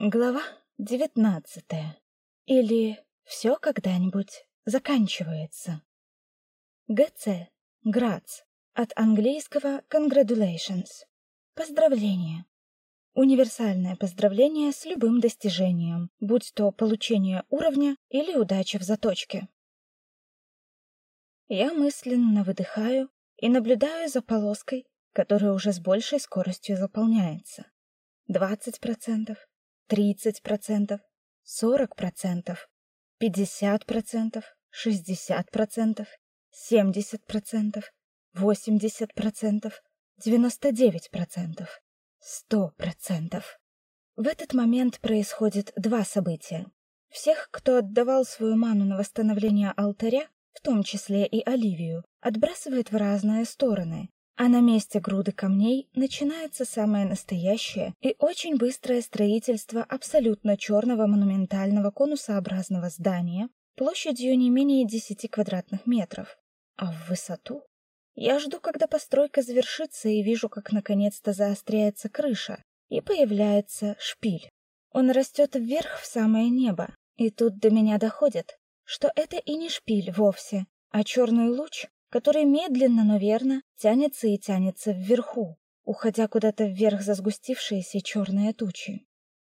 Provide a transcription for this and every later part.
Глава девятнадцатая. Или все когда-нибудь заканчивается. ГЦ. Грац. От английского congratulations. Поздравление. Универсальное поздравление с любым достижением, будь то получение уровня или удача в заточке. Я мысленно выдыхаю и наблюдаю за полоской, которая уже с большей скоростью заполняется. Двадцать процентов, 30%, 40%, 50%, 60%, 70%, 80%, 99%, 100%. В этот момент происходит два события. Всех, кто отдавал свою ману на восстановление алтаря, в том числе и Оливию, отбрасывает в разные стороны, а на месте груды камней начинается самое настоящее и очень быстрое строительство абсолютно черного монументального конусообразного здания площадью не менее 10 квадратных метров. А в высоту? Я жду, когда постройка завершится, и вижу, как наконец-то заостряется крыша, и появляется шпиль. Он растет вверх в самое небо, и тут до меня доходит, что это и не шпиль вовсе, а черный луч, который медленно, но верно тянется и тянется вверху, уходя куда-то вверх за сгустившиеся черные тучи.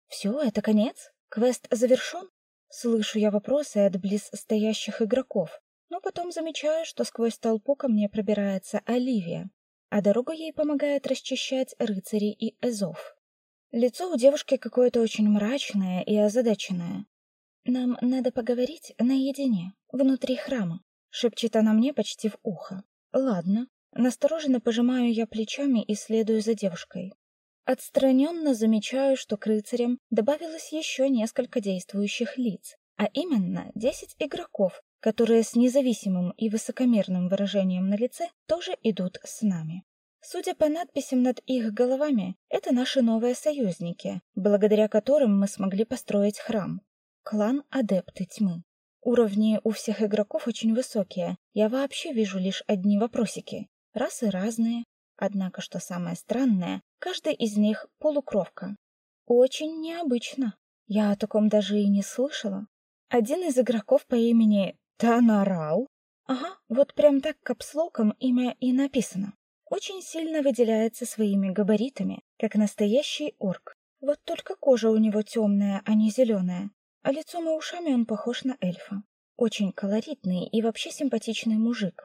Все, это конец? Квест завершен? Слышу я вопросы от близ стоящих игроков, но потом замечаю, что сквозь толпу ко мне пробирается Оливия, а дорогу ей помогает расчищать рыцари и эзов. Лицо у девушки какое-то очень мрачное и озадаченное. Нам надо поговорить наедине, внутри храма шепчет она мне почти в ухо. Ладно, настороженно пожимаю я плечами и следую за девушкой. Отстраненно замечаю, что к рыцарям добавилось еще несколько действующих лиц, а именно десять игроков, которые с независимым и высокомерным выражением на лице тоже идут с нами. Судя по надписям над их головами, это наши новые союзники, благодаря которым мы смогли построить храм. Клан Адепты Тьмы. Уровни у всех игроков очень высокие. Я вообще вижу лишь одни вопросики. Расы разные. Однако, что самое странное, каждый из них полукровка. Очень необычно. Я о таком даже и не слышала. Один из игроков по имени Танарал. Ага, вот прям так капслоком имя и написано. Очень сильно выделяется своими габаритами, как настоящий орк. Вот только кожа у него темная, а не зеленая. А лицом и ушами он похож на эльфа. Очень колоритный и вообще симпатичный мужик.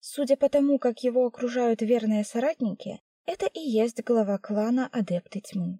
Судя по тому, как его окружают верные соратники, это и есть глава клана Адепты Тьмы.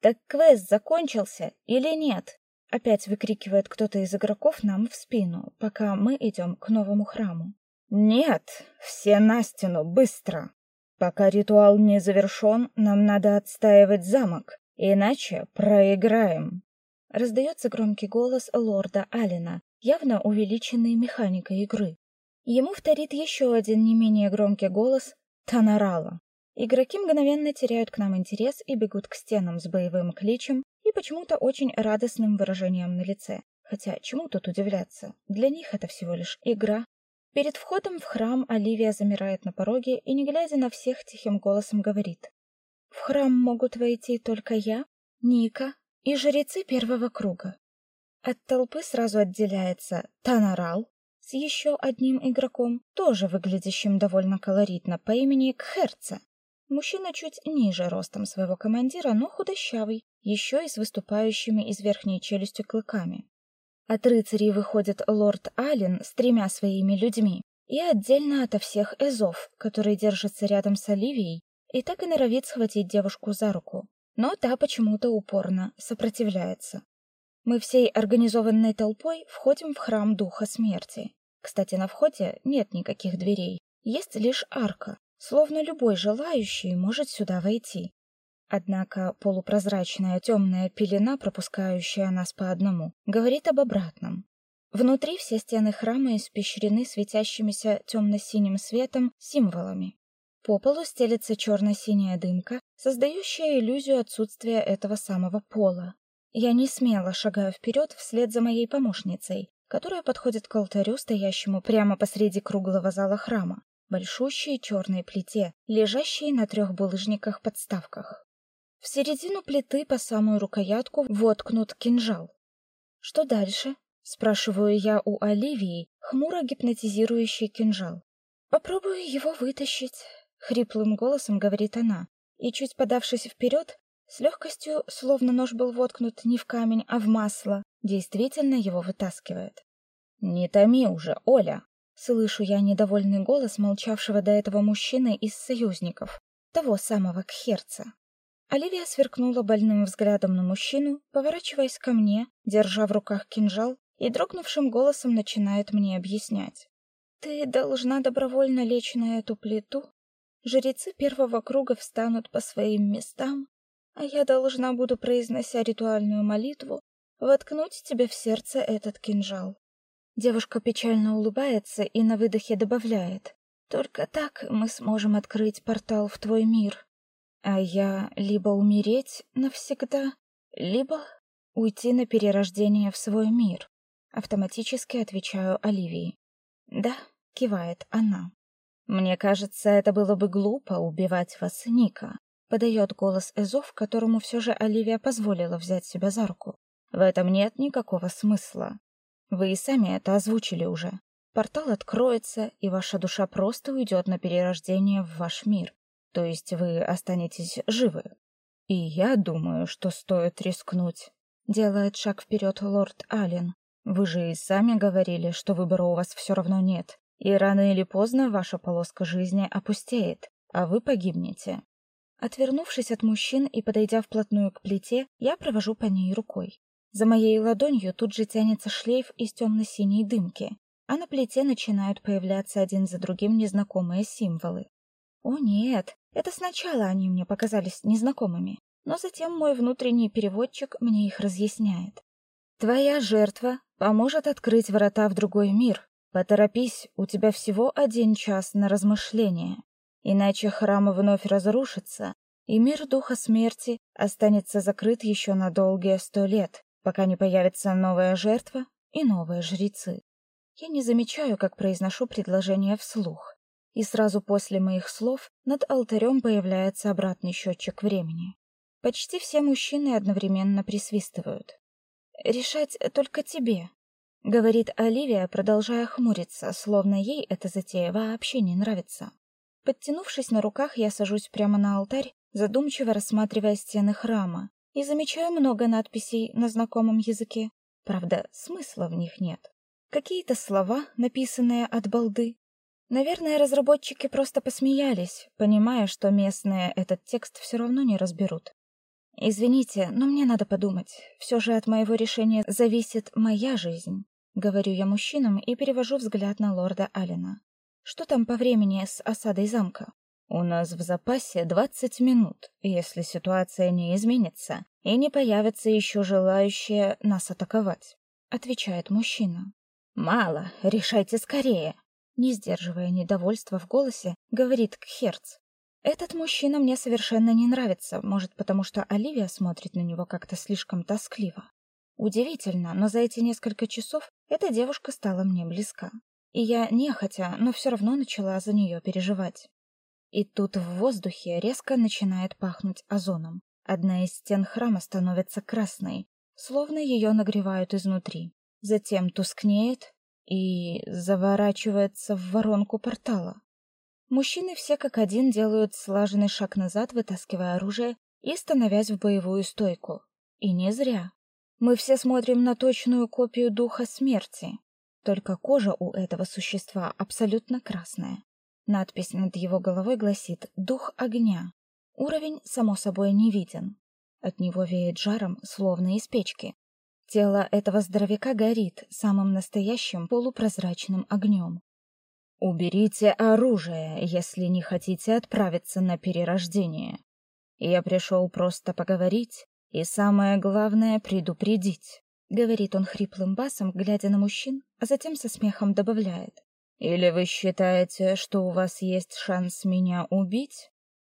«Так квест закончился или нет?» Опять выкрикивает кто-то из игроков нам в спину, пока мы идем к новому храму. «Нет! Все на стену, быстро! Пока ритуал не завершен, нам надо отстаивать замок, иначе проиграем!» Раздается громкий голос лорда Алина, явно увеличенный механикой игры. Ему вторит еще один не менее громкий голос Танарала. Игроки мгновенно теряют к нам интерес и бегут к стенам с боевым кличем и почему-то очень радостным выражением на лице. Хотя чему тут удивляться? Для них это всего лишь игра. Перед входом в храм Оливия замирает на пороге и, не глядя на всех, тихим голосом говорит: "В храм могут войти только я, Ника, и жрецы первого круга. От толпы сразу отделяется Танарал с еще одним игроком, тоже выглядящим довольно колоритно, по имени Кхерца. Мужчина чуть ниже ростом своего командира, но худощавый, еще и с выступающими из верхней челюсти клыками. От рыцарей выходит лорд Ален с тремя своими людьми, и отдельно ото всех эзов, который держится рядом с Оливией и так и норовит схватить девушку за руку но та почему-то упорно сопротивляется. Мы всей организованной толпой входим в храм Духа Смерти. Кстати, на входе нет никаких дверей, есть лишь арка, словно любой желающий может сюда войти. Однако полупрозрачная темная пелена, пропускающая нас по одному, говорит об обратном. Внутри все стены храма испещрены светящимися темно-синим светом символами. По полу стелется черно-синяя дымка, создающая иллюзию отсутствия этого самого пола. Я не смело шагаю вперед вслед за моей помощницей, которая подходит к алтарю, стоящему прямо посреди круглого зала храма, большущей черной плите, лежащей на трех булыжниках-подставках. В середину плиты по самую рукоятку воткнут кинжал. Что дальше? спрашиваю я у Оливии, хмуро гипнотизирующий кинжал. Попробую его вытащить, хриплым голосом говорит она, и чуть подавшись вперед, с легкостью, словно нож был воткнут не в камень, а в масло, действительно его вытаскивает. Не томи уже, Оля, слышу я недовольный голос молчавшего до этого мужчины из союзников, того самого Кхерца. Оливия сверкнула больным взглядом на мужчину, поворачиваясь ко мне, держа в руках кинжал, и дрогнувшим голосом начинает мне объяснять. Ты должна добровольно лечь на эту плиту. Жрецы первого круга встанут по своим местам, а я должна буду, произнося ритуальную молитву, воткнуть тебе в сердце этот кинжал. Девушка печально улыбается и на выдохе добавляет: "Только так мы сможем открыть портал в твой мир. А я либо умереть навсегда, либо уйти на перерождение в свой мир". Автоматически отвечаю Оливии. "Да", кивает она. Мне кажется, это было бы глупо убивать вас, Ника, подает голос Эзов, которому все же Оливия позволила взять себя за руку. В этом нет никакого смысла. Вы и сами это озвучили уже. Портал откроется, и ваша душа просто уйдет на перерождение в ваш мир. То есть вы останетесь живы. И я думаю, что стоит рискнуть. Делает шаг вперед лорд Аллен. Вы же и сами говорили, что выбора у вас все равно нет. И рано или поздно ваша полоска жизни опустеет, а вы погибнете. Отвернувшись от мужчин и подойдя вплотную к плите, я провожу по ней рукой. За моей ладонью тут же тянется шлейф из темно-синей дымки, а на плите начинают появляться один за другим незнакомые символы. О нет, это сначала они мне показались незнакомыми, но затем мой внутренний переводчик мне их разъясняет. Твоя жертва поможет открыть врата в другой мир. Поторопись, у тебя всего один час на размышление, иначе храм вновь разрушится, и мир духа смерти останется закрыт еще на долгие сто лет пока не появится новая жертва и новые жрецы. Я не замечаю, как произношу предложение вслух, и сразу после моих слов над алтарем появляется обратный счетчик времени. Почти все мужчины одновременно присвистывают. Решать только тебе, говорит Оливия, продолжая хмуриться, словно ей эта затея вообще не нравится. Подтянувшись на руках, я сажусь прямо на алтарь, задумчиво рассматривая стены храма, и замечаю много надписей на знакомом языке. Правда, смысла в них нет. Какие-то слова, написанные от балды. Наверное, разработчики просто посмеялись, понимая, что местные этот текст все равно не разберут. Извините, но мне надо подумать. Все же от моего решения зависит моя жизнь, говорю я мужчинам и перевожу взгляд на лорда Алина. Что там по времени с осадой замка? У нас в запасе 20 минут, если ситуация не изменится и не появятся еще желающие нас атаковать, отвечает мужчина. Мало, решайте скорее, не сдерживая недовольства в голосе, говорит Кхерц. Этот мужчина мне совершенно не нравится, может, потому что Оливия смотрит на него как-то слишком тоскливо. Удивительно, но за эти несколько часов эта девушка стала мне близка. И я нехотя, но все равно начала за нее переживать. И тут в воздухе резко начинает пахнуть озоном. Одна из стен храма становится красной, словно ее нагревают изнутри. Затем тускнеет и заворачивается в воронку портала. Мужчины все как один делают слаженный шаг назад, вытаскивая оружие и становясь в боевую стойку. И не зря. Мы все смотрим на точную копию духа смерти. Только кожа у этого существа абсолютно красная. Надпись над его головой гласит «Дух огня». Уровень, само собой, не виден. От него веет жаром, словно из печки. Тело этого здоровяка горит самым настоящим полупрозрачным огнем. «Уберите оружие, если не хотите отправиться на перерождение. Я пришел просто поговорить и, самое главное, предупредить», — говорит он хриплым басом, глядя на мужчин, а затем со смехом добавляет. Или вы считаете, что у вас есть шанс меня убить?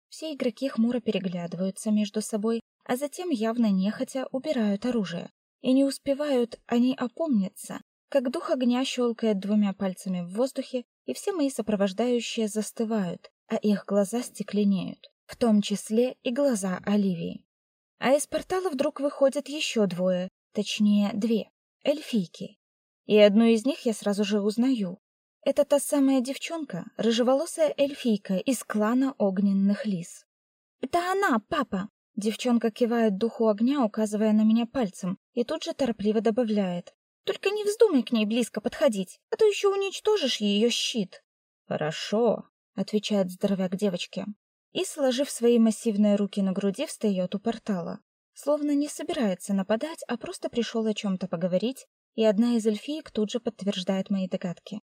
Все игроки хмуро переглядываются между собой, а затем явно нехотя убирают оружие. И не успевают они опомниться, как дух огня щелкает двумя пальцами в воздухе, и все мои сопровождающие застывают, а их глаза стекленеют, в том числе и глаза Оливии. А из портала вдруг выходят еще двое, точнее, две эльфийки. И одну из них я сразу же узнаю. Это та самая девчонка, рыжеволосая эльфийка из клана Огненных Лис. "Это она, папа", девчонка кивает духу огня, указывая на меня пальцем, и тут же торопливо добавляет: "Только не вздумай к ней близко подходить, а то еще уничтожишь ее щит". "Хорошо", отвечает здоровяк девочке. И, сложив свои массивные руки на груди, встает у портала, словно не собирается нападать, а просто пришел о чем то поговорить и одна из эльфиек тут же подтверждает мои догадки.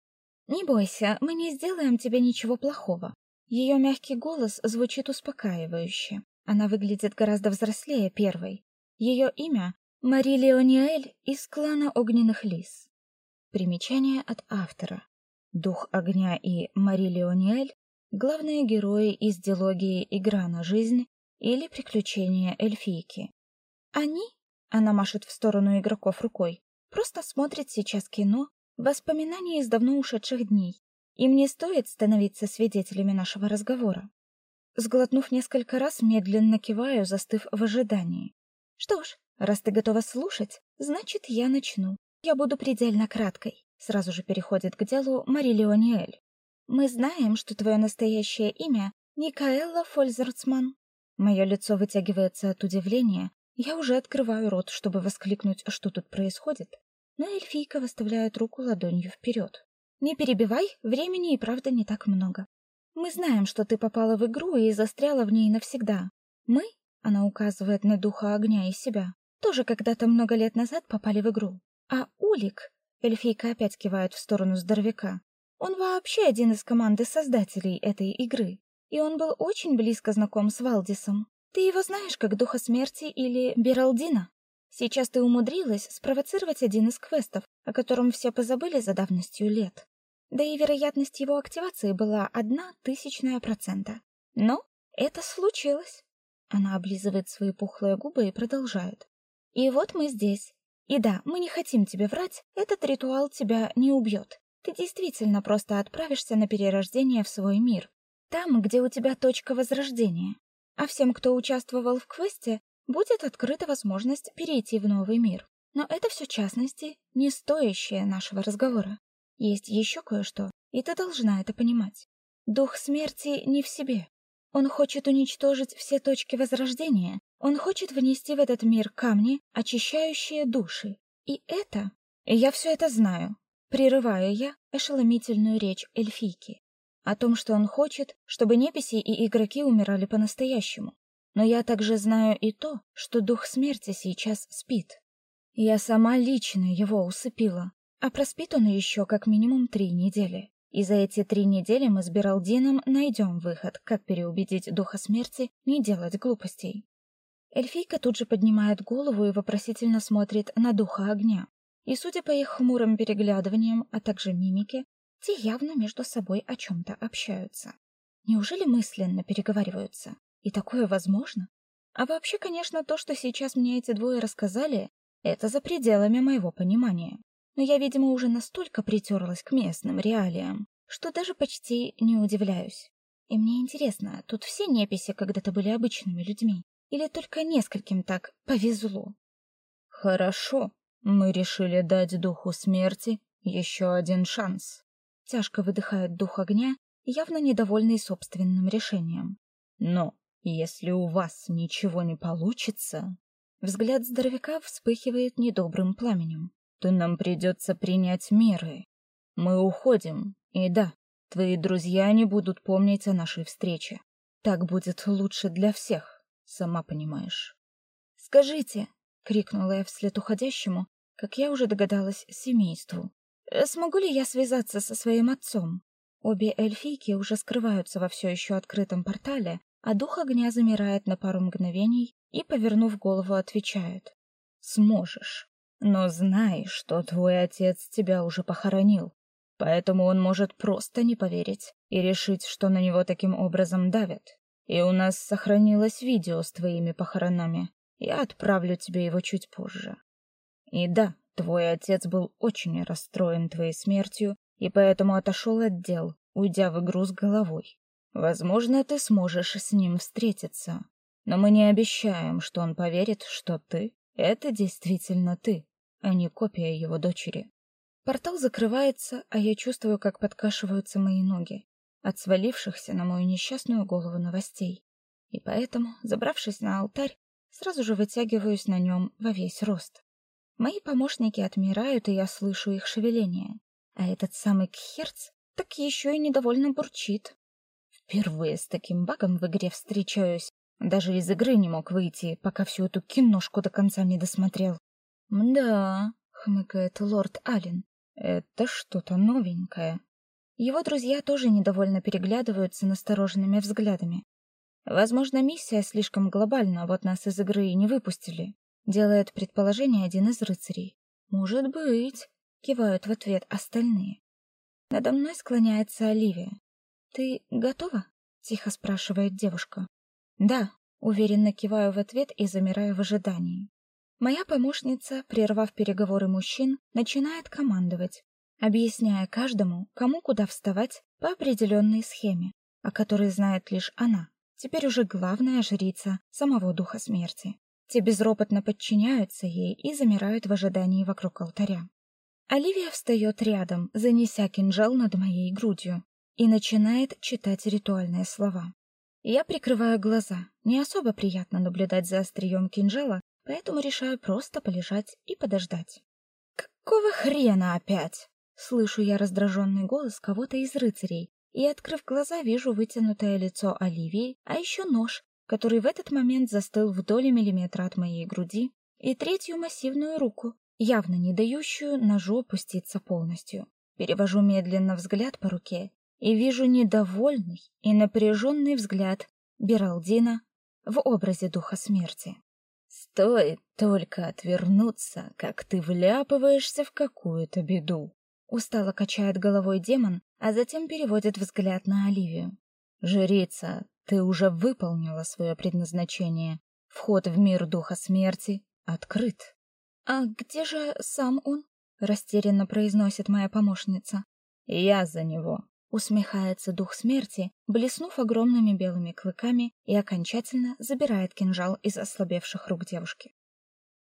Не бойся, мы не сделаем тебе ничего плохого. Ее мягкий голос звучит успокаивающе. Она выглядит гораздо взрослее первой. Ее имя Мари Леониэль из клана Огненных Лис. Примечание от автора. Дух огня и Мари Леониэль главные герои из дилогии Игра на жизнь или Приключения эльфийки. Они, она машет в сторону игроков рукой, Просто смотрит сейчас кино, воспоминания из давно ушедших дней. Им не стоит становиться свидетелями нашего разговора. Сглотнув несколько раз, медленно киваю, застыв в ожидании. Что ж, раз ты готова слушать, значит, я начну. Я буду предельно краткой. Сразу же переходит к делу Мари Леониэль. Мы знаем, что твое настоящее имя Никаэлла Фользерцман. Мое лицо вытягивается от удивления, я уже открываю рот, чтобы воскликнуть, что тут происходит, но эльфийка выставляет руку ладонью вперед. Не перебивай, времени и правда не так много. Мы знаем, что ты попала в игру и застряла в ней навсегда. Мы, она указывает на духа огня и себя, тоже когда-то много лет назад попали в игру. А Улик, эльфийка опять кивает в сторону здоровяка. Он вообще один из команды создателей этой игры, и он был очень близко знаком с Валдисом. Ты его знаешь как духа смерти или Бералдина? Сейчас ты умудрилась спровоцировать один из квестов, о котором все позабыли за давностью лет. Да и вероятность его активации была одна тысячная процента. Но это случилось. Она облизывает свои пухлые губы и продолжает. И вот мы здесь. И да, мы не хотим тебе врать, этот ритуал тебя не убьет. Ты действительно просто отправишься на перерождение в свой мир, там, где у тебя точка возрождения а всем, кто участвовал в квесте, будет открыта возможность перейти в новый мир. Но это все частности, не стоящее нашего разговора. Есть еще кое-что, и ты должна это понимать. Дух смерти не в себе. Он хочет уничтожить все точки возрождения. Он хочет внести в этот мир камни, очищающие души. И это... Я все это знаю. Прерываю я ошеломительную речь эльфийки о том, что он хочет, чтобы неписи и игроки умирали по-настоящему. Но я также знаю и то, что дух смерти сейчас спит. Я сама лично его усыпила, а проспит он еще как минимум три недели. И за эти три недели мы с Бералдином найдем выход, как переубедить духа смерти не делать глупостей. Эльфийка тут же поднимает голову и вопросительно смотрит на духа огня. И судя по их хмурым переглядываниям, а также мимике, те явно между собой о чем то общаются. Неужели мысленно переговариваются? И такое возможно? А вообще, конечно, то, что сейчас мне эти двое рассказали, это за пределами моего понимания. Но я, видимо, уже настолько притерлась к местным реалиям, что даже почти не удивляюсь. И мне интересно, тут все неписи когда-то были обычными людьми или только нескольким так повезло? Хорошо. Мы решили дать духу смерти еще один шанс. Тяжко выдыхает дух огня, явно недовольный собственным решением. Но если у вас ничего не получится, взгляд здоровяка вспыхивает недобрым пламенем. То нам придется принять меры. Мы уходим. И да, твои друзья не будут помнить о нашей встрече. Так будет лучше для всех, сама понимаешь. Скажите, крикнула я вслед уходящему, как я уже догадалась, семейству. Э, смогу ли я связаться со своим отцом? Обе эльфийки уже скрываются во все еще открытом портале, а дух огня замирает на пару мгновений и, повернув голову, отвечает: "Сможешь. Но знай, что твой отец тебя уже похоронил. Поэтому он может просто не поверить и решить, что на него таким образом давят. И у нас сохранилось видео с твоими похоронами. Я отправлю тебе его чуть позже. И да, Твой отец был очень расстроен твоей смертью и поэтому отошел от дел, уйдя в игру с головой. Возможно, ты сможешь с ним встретиться. но мы не обещаем, что он поверит, что ты — это действительно ты, а не копия его дочери. Портал закрывается, а я чувствую, как подкашиваются мои ноги от свалившихся на мою несчастную голову новостей. И поэтому, забравшись на алтарь, сразу же вытягиваюсь на нем во весь рост. Мои помощники отмирают, и я слышу их шевеление. А этот самый Кхерц так еще и недовольно бурчит. Впервые с таким багом в игре встречаюсь. Даже из игры не мог выйти, пока всю эту киношку до конца не досмотрел. «Да», — хмыкает лорд Аллен, — «это что-то новенькое». Его друзья тоже недовольно переглядываются настороженными взглядами. Возможно, миссия слишком глобальна, вот нас из игры и не выпустили, делает предположение один из рыцарей. Может быть, кивают в ответ остальные. Надо мной склоняется Оливия. Ты готова? тихо спрашивает девушка. Да, уверенно киваю в ответ и замираю в ожидании. Моя помощница, прервав переговоры мужчин, начинает командовать, объясняя каждому, кому куда вставать по определенной схеме, о которой знает лишь она, теперь уже главная жрица самого духа смерти. Те безропотно подчиняются ей и замирают в ожидании вокруг алтаря. Оливия встает рядом, занеся кинжал над моей грудью, и начинает читать ритуальные слова. Я прикрываю глаза. Не особо приятно наблюдать за острием кинжала, поэтому решаю просто полежать и подождать. Какого хрена опять? Слышу я раздраженный голос кого-то из рыцарей, и, открыв глаза, вижу вытянутое лицо Оливии, а еще нож, который в этот момент застыл в доле миллиметра от моей груди, и третью массивную руку, явно не дающую ножу опуститься полностью. Перевожу медленно взгляд по руке и вижу недовольный и напряженный взгляд Бералдина в образе духа смерти. Стоит только отвернуться, как ты вляпываешься в какую-то беду. Устало качает головой демон, а затем переводит взгляд на Оливию. Жрица, ты уже выполнила свое предназначение. Вход в мир духа смерти открыт. А где же сам он? растерянно произносит моя помощница. Я за него. Усмехается дух смерти, блеснув огромными белыми клыками и окончательно забирает кинжал из ослабевших рук девушки.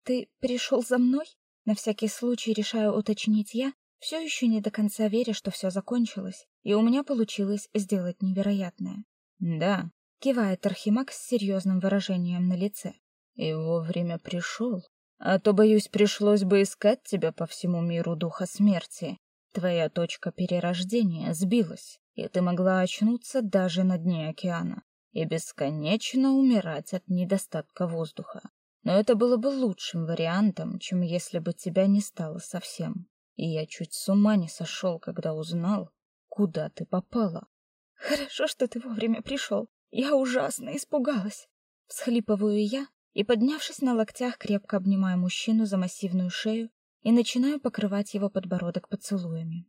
Ты пришел за мной? На всякий случай решаю уточнить я, все еще не до конца веря, что все закончилось, и у меня получилось сделать невероятное. Да, кивает Архимаг с серьезным выражением на лице. И вовремя пришел. А то, боюсь, пришлось бы искать тебя по всему миру духа смерти. Твоя точка перерождения сбилась, и ты могла очнуться даже на дне океана и бесконечно умирать от недостатка воздуха. Но это было бы лучшим вариантом, чем если бы тебя не стало совсем. И я чуть с ума не сошел, когда узнал, куда ты попала. Хорошо, что ты вовремя пришел. Я ужасно испугалась. Всхлипываю я и, поднявшись на локтях, крепко обнимаю мужчину за массивную шею и начинаю покрывать его подбородок поцелуями.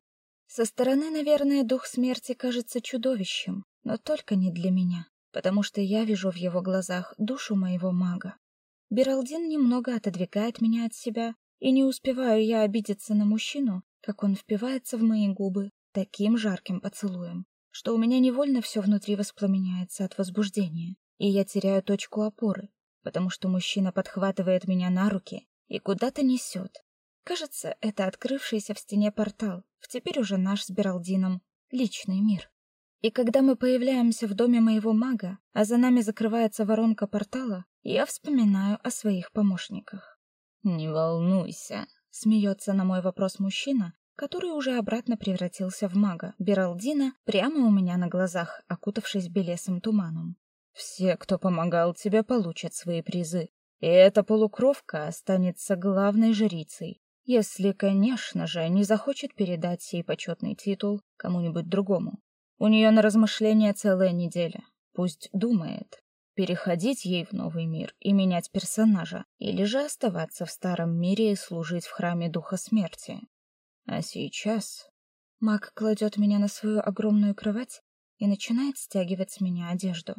Со стороны, наверное, дух смерти кажется чудовищем, но только не для меня, потому что я вижу в его глазах душу моего мага. Бералдин немного отодвигает меня от себя, и не успеваю я обидеться на мужчину, как он впивается в мои губы таким жарким поцелуем, что у меня невольно все внутри воспламеняется от возбуждения, и я теряю точку опоры, потому что мужчина подхватывает меня на руки и куда-то несет. Кажется, это открывшийся в стене портал, в теперь уже наш с Бералдином личный мир. И когда мы появляемся в доме моего мага, а за нами закрывается воронка портала, я вспоминаю о своих помощниках. Не волнуйся, смеется на мой вопрос мужчина, который уже обратно превратился в мага Бералдина прямо у меня на глазах, окутавшись белесым туманом. Все, кто помогал тебе, получат свои призы. И эта полукровка останется главной жрицей, если, конечно же, не захочет передать сей почетный титул кому-нибудь другому. У нее на размышления целая неделя. Пусть думает, переходить ей в новый мир и менять персонажа, или же оставаться в старом мире и служить в храме духа смерти. А сейчас Мак кладет меня на свою огромную кровать и начинает стягивать с меня одежду.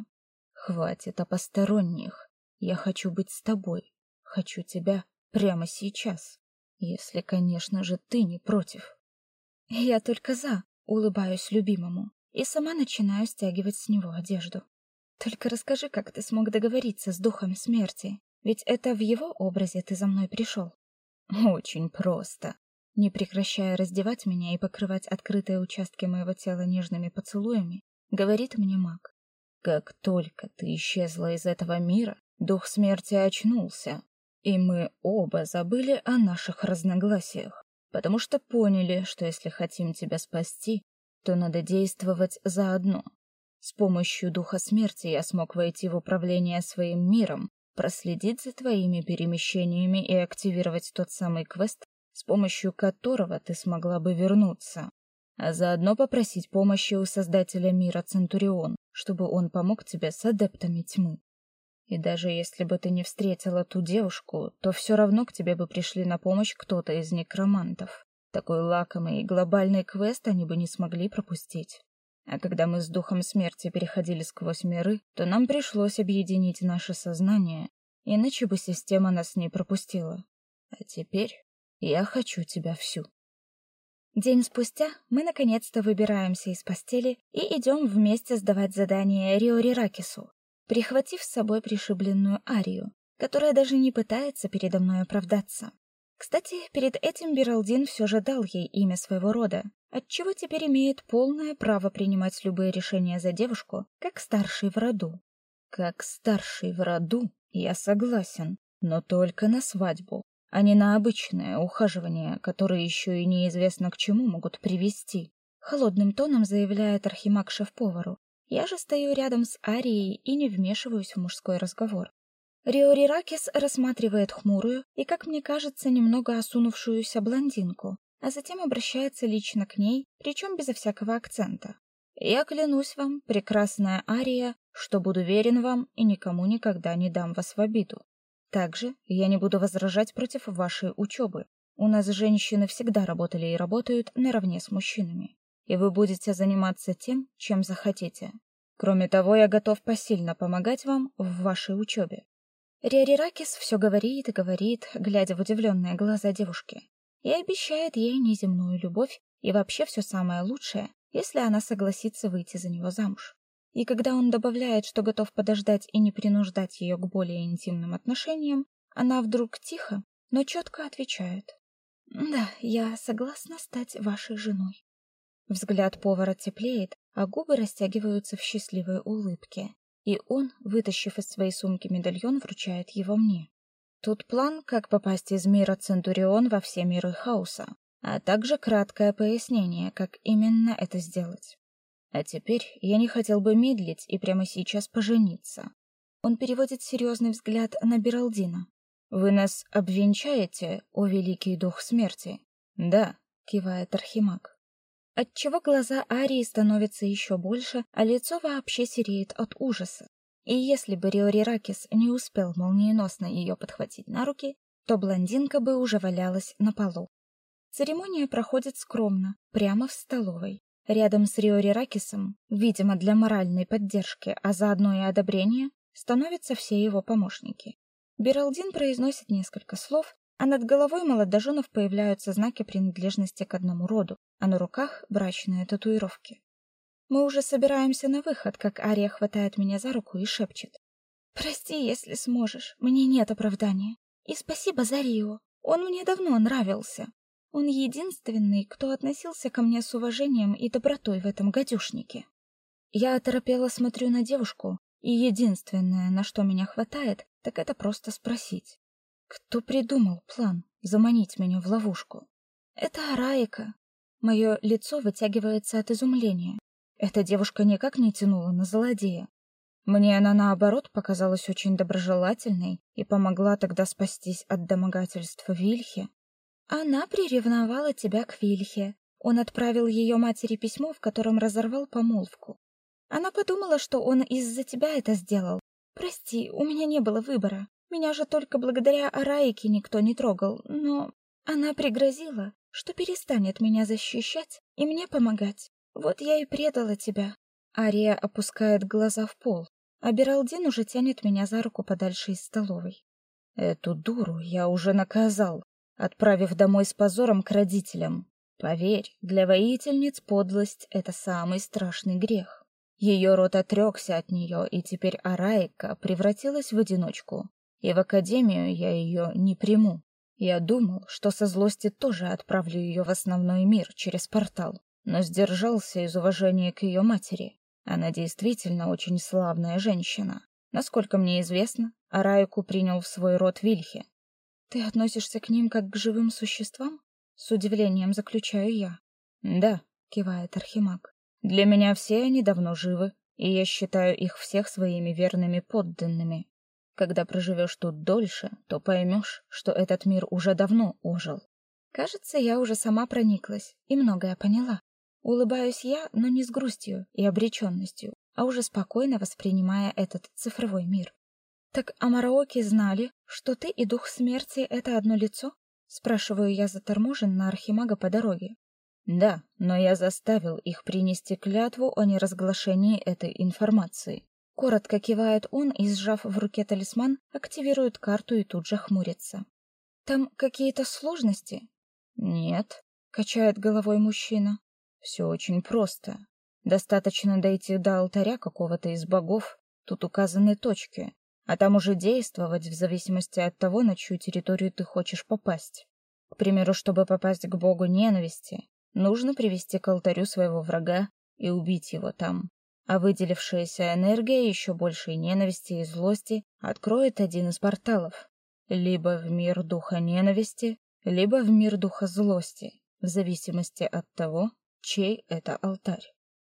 Хватит о посторонних. Я хочу быть с тобой. Хочу тебя прямо сейчас. Если, конечно же, ты не против. Я только за, улыбаюсь любимому и сама начинаю стягивать с него одежду. Только расскажи, как ты смог договориться с духом смерти, ведь это в его образе ты за мной пришел. Очень просто. Не прекращая раздевать меня и покрывать открытые участки моего тела нежными поцелуями, говорит мне маг. Как только ты исчезла из этого мира, дух смерти очнулся, и мы оба забыли о наших разногласиях, потому что поняли, что если хотим тебя спасти, то надо действовать заодно. С помощью духа смерти я смог войти в управление своим миром, проследить за твоими перемещениями и активировать тот самый квест, с помощью которого ты смогла бы вернуться, а заодно попросить помощи у создателя мира Центурион, чтобы он помог тебе с адептами тьмы. И даже если бы ты не встретила ту девушку, то все равно к тебе бы пришли на помощь кто-то из некромантов. Такой лакомый и глобальный квест они бы не смогли пропустить. А когда мы с духом смерти переходили сквозь миры, то нам пришлось объединить наше сознание, иначе бы система нас не пропустила. А теперь я хочу тебя всю. День спустя мы наконец-то выбираемся из постели и идем вместе сдавать задание Риори Ракису, прихватив с собой пришибленную Арию, которая даже не пытается передо мной оправдаться. Кстати, перед этим Биралдин все же дал ей имя своего рода, отчего теперь имеет полное право принимать любые решения за девушку, как старший в роду. Как старший в роду, я согласен, но только на свадьбу, а не на обычное ухаживание, которое еще и неизвестно к чему могут привести. Холодным тоном заявляет архимаг шеф-повару. Я же стою рядом с Арией и не вмешиваюсь в мужской разговор. Риори Ракис рассматривает хмурую и, как мне кажется, немного осунувшуюся блондинку, а затем обращается лично к ней, причем безо всякого акцента. «Я клянусь вам, прекрасная Ария, что буду верен вам и никому никогда не дам вас в обиду. Также я не буду возражать против вашей учебы. У нас женщины всегда работали и работают наравне с мужчинами, и вы будете заниматься тем, чем захотите. Кроме того, я готов посильно помогать вам в вашей учебе. Риариракис все говорит и говорит, глядя в удивленные глаза девушки, и обещает ей неземную любовь и вообще все самое лучшее, если она согласится выйти за него замуж. И когда он добавляет, что готов подождать и не принуждать ее к более интимным отношениям, она вдруг тихо, но четко отвечает: "Да, я согласна стать вашей женой". Взгляд повара теплеет, а губы растягиваются в счастливой улыбке и он, вытащив из своей сумки медальон, вручает его мне. Тут план, как попасть из мира Центурион во все миры хаоса, а также краткое пояснение, как именно это сделать. А теперь я не хотел бы медлить и прямо сейчас пожениться. Он переводит серьезный взгляд на Биралдина. Вы нас обвенчаете, о великий дух смерти? Да, кивает Архимаг отчего глаза Арии становятся еще больше, а лицо вообще сереет от ужаса. И если бы Риори Ракис не успел молниеносно ее подхватить на руки, то блондинка бы уже валялась на полу. Церемония проходит скромно, прямо в столовой. Рядом с Риори Ракисом, видимо, для моральной поддержки, а заодно и одобрения, становятся все его помощники. Биралдин произносит несколько слов, а над головой молодоженов появляются знаки принадлежности к одному роду, а на руках брачные татуировки. Мы уже собираемся на выход, как Ария хватает меня за руку и шепчет: "Прости, если сможешь. Мне нет оправдания. И спасибо за Рио. Он мне давно нравился. Он единственный, кто относился ко мне с уважением и добротой в этом гадюшнике". Я оторопела смотрю на девушку, и единственное, на что меня хватает, так это просто спросить: кто придумал план заманить меня в ловушку? Это Араика. Мое лицо вытягивается от изумления. Эта девушка никак не тянула на злодея. Мне она наоборот показалась очень доброжелательной и помогла тогда спастись от домогательства Вильхи. Она приревновала тебя к Вильхе. Он отправил ее матери письмо, в котором разорвал помолвку. Она подумала, что он из-за тебя это сделал. Прости, у меня не было выбора. Меня же только благодаря Араике никто не трогал, но она пригрозила, что перестанет меня защищать и мне помогать. Вот я и предала тебя. Ария опускает глаза в пол, а уже тянет меня за руку подальше из столовой. Эту дуру я уже наказал, отправив домой с позором к родителям. Поверь, для воительниц подлость это самый страшный грех. Ее род отрекся от нее, и теперь Араика превратилась в одиночку. И в академию я ее не приму. Я думал, что со злости тоже отправлю ее в основной мир через портал, но сдержался из уважения к ее матери. Она действительно очень славная женщина. Насколько мне известно, Арайку принял в свой род Вильхи. Ты относишься к ним как к живым существам? С удивлением заключаю я. Да, кивает Архимаг. Для меня все они давно живы, и я считаю их всех своими верными подданными. Когда проживешь тут дольше, то поймешь, что этот мир уже давно ожил. Кажется, я уже сама прониклась и многое поняла. Улыбаюсь я, но не с грустью и обреченностью, а уже спокойно воспринимая этот цифровой мир. Так Амараоки знали, что ты и дух смерти это одно лицо? спрашиваю я заторможен на архимага по дороге. Да, но я заставил их принести клятву о неразглашении этой информации. Коротко кивает он и, сжав в руке талисман, активирует карту и тут же хмурится. Там какие-то сложности? Нет, качает головой мужчина. Все очень просто. Достаточно дойти до алтаря какого-то из богов, тут указаны точки, а там уже действовать в зависимости от того, на чью территорию ты хочешь попасть. К примеру, чтобы попасть к богу ненависти, Нужно привести к алтарю своего врага и убить его там. А выделившаяся энергия еще большей ненависти и злости откроет один из порталов. Либо в мир духа ненависти, либо в мир духа злости, в зависимости от того, чей это алтарь.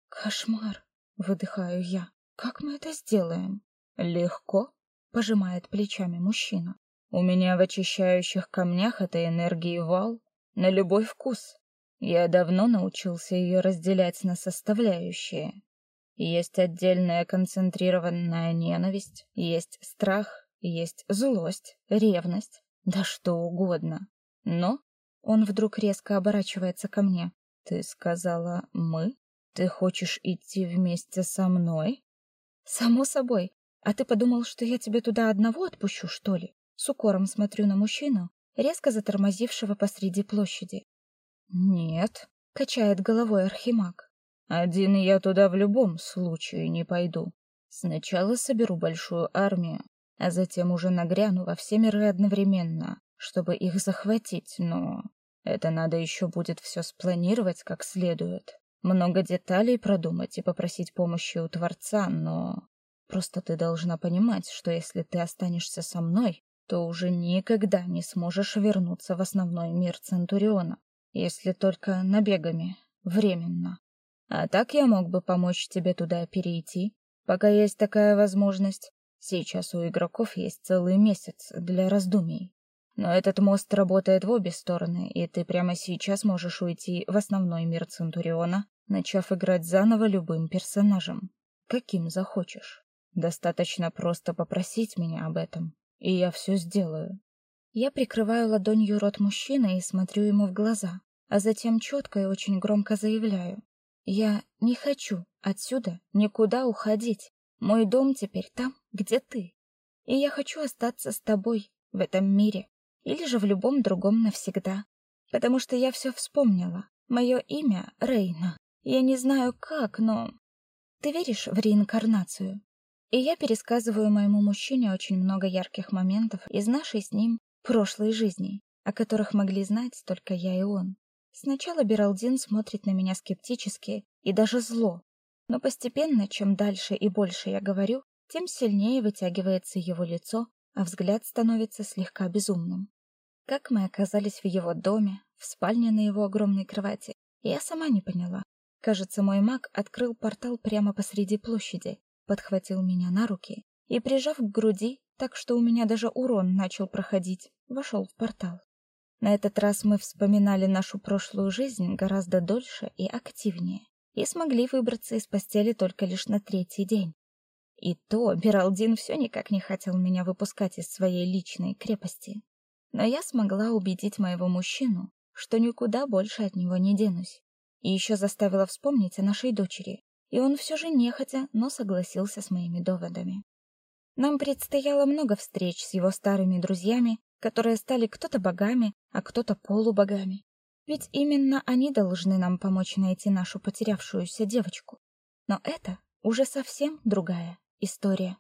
Кошмар, выдыхаю я. Как мы это сделаем? Легко, пожимает плечами мужчина. У меня в очищающих камнях этой энергии вал на любой вкус. Я давно научился ее разделять на составляющие. Есть отдельная концентрированная ненависть, есть страх, есть злость, ревность, да что угодно. Но он вдруг резко оборачивается ко мне. Ты сказала «мы»? Ты хочешь идти вместе со мной? Само собой. А ты подумал, что я тебя туда одного отпущу, что ли? С укором смотрю на мужчину, резко затормозившего посреди площади. Нет, качает головой Архимаг. Один я туда в любом случае не пойду. Сначала соберу большую армию, а затем уже нагряну во все миры одновременно, чтобы их захватить, но это надо еще будет все спланировать как следует. Много деталей продумать и попросить помощи у Творца, но просто ты должна понимать, что если ты останешься со мной, то уже никогда не сможешь вернуться в основной мир Центуриона. Если только набегами, временно. А так я мог бы помочь тебе туда перейти, пока есть такая возможность. Сейчас у игроков есть целый месяц для раздумий. Но этот мост работает в обе стороны, и ты прямо сейчас можешь уйти в основной мир Центуриона, начав играть заново любым персонажем, каким захочешь. Достаточно просто попросить меня об этом, и я все сделаю. Я прикрываю ладонью рот мужчины и смотрю ему в глаза, а затем четко и очень громко заявляю: "Я не хочу отсюда никуда уходить. Мой дом теперь там, где ты. И я хочу остаться с тобой в этом мире или же в любом другом навсегда, потому что я все вспомнила. Мое имя Рейна. Я не знаю как, но ты веришь в реинкарнацию?" И я пересказываю моему мужчине очень много ярких моментов из нашей с ним прошлой жизни, о которых могли знать только я и он. Сначала Бералдин смотрит на меня скептически и даже зло, но постепенно, чем дальше и больше я говорю, тем сильнее вытягивается его лицо, а взгляд становится слегка безумным. Как мы оказались в его доме, в спальне на его огромной кровати, я сама не поняла. Кажется, мой маг открыл портал прямо посреди площади, подхватил меня на руки и, прижав к груди, так что у меня даже урон начал проходить, вошел в портал. На этот раз мы вспоминали нашу прошлую жизнь гораздо дольше и активнее и смогли выбраться из постели только лишь на третий день. И то Биралдин все никак не хотел меня выпускать из своей личной крепости. Но я смогла убедить моего мужчину, что никуда больше от него не денусь. И еще заставила вспомнить о нашей дочери, и он все же нехотя, но согласился с моими доводами. Нам предстояло много встреч с его старыми друзьями, которые стали кто-то богами, а кто-то полубогами. Ведь именно они должны нам помочь найти нашу потерявшуюся девочку. Но это уже совсем другая история.